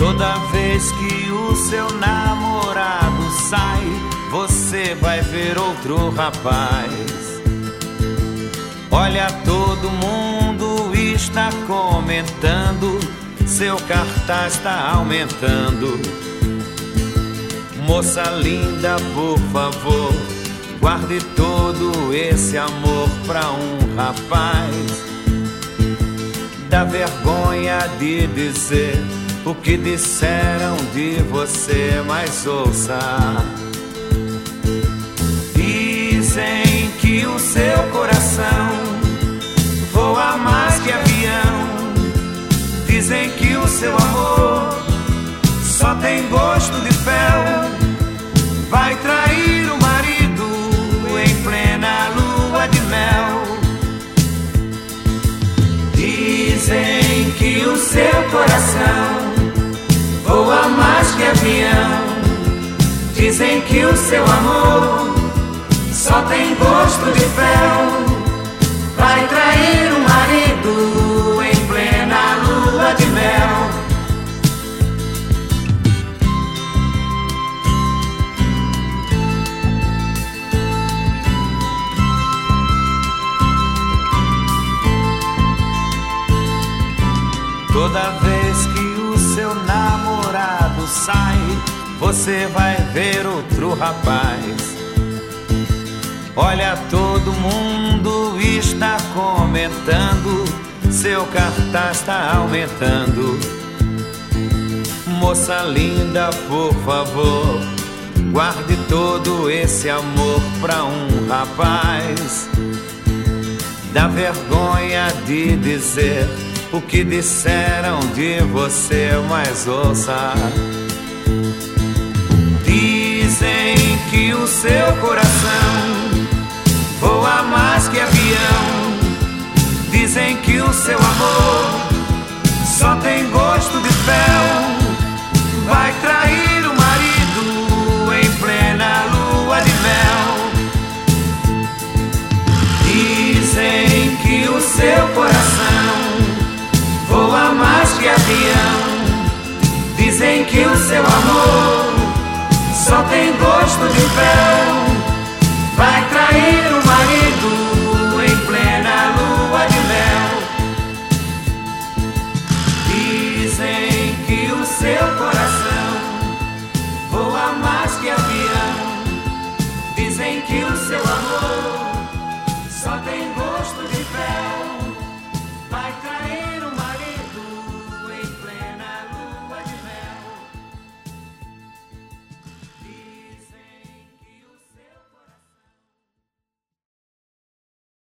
Toda vez que o seu namorado sai, você vai ver outro rapaz. Olha, todo mundo está comentando, seu cartaz está aumentando. Moça linda, por favor, guarde todo esse amor pra um rapaz. Dá vergonha de dizer o que disseram de você, mas ouça. Dizem que o seu coração voa mais que avião. Dizem que o seu amor só tem gosto de fel. Vai trair o marido em plena lua de mel. Dizem que o seu coração voa mais que avião. Dizem que o seu amor só tem gosto de fel. Vai trair o marido em plena lua de mel. Toda vez que o seu namorado sai, você vai ver outro rapaz. Olha, todo mundo está comentando, seu cartaz está aumentando. Moça linda, por favor, guarde todo esse amor pra um rapaz. Dá vergonha de dizer o que disseram de você, mas ouça. Dizem que o seu coração voa mais que avião. Dizem que o seu amor o seu amor só tem gosto de fel. Vai trair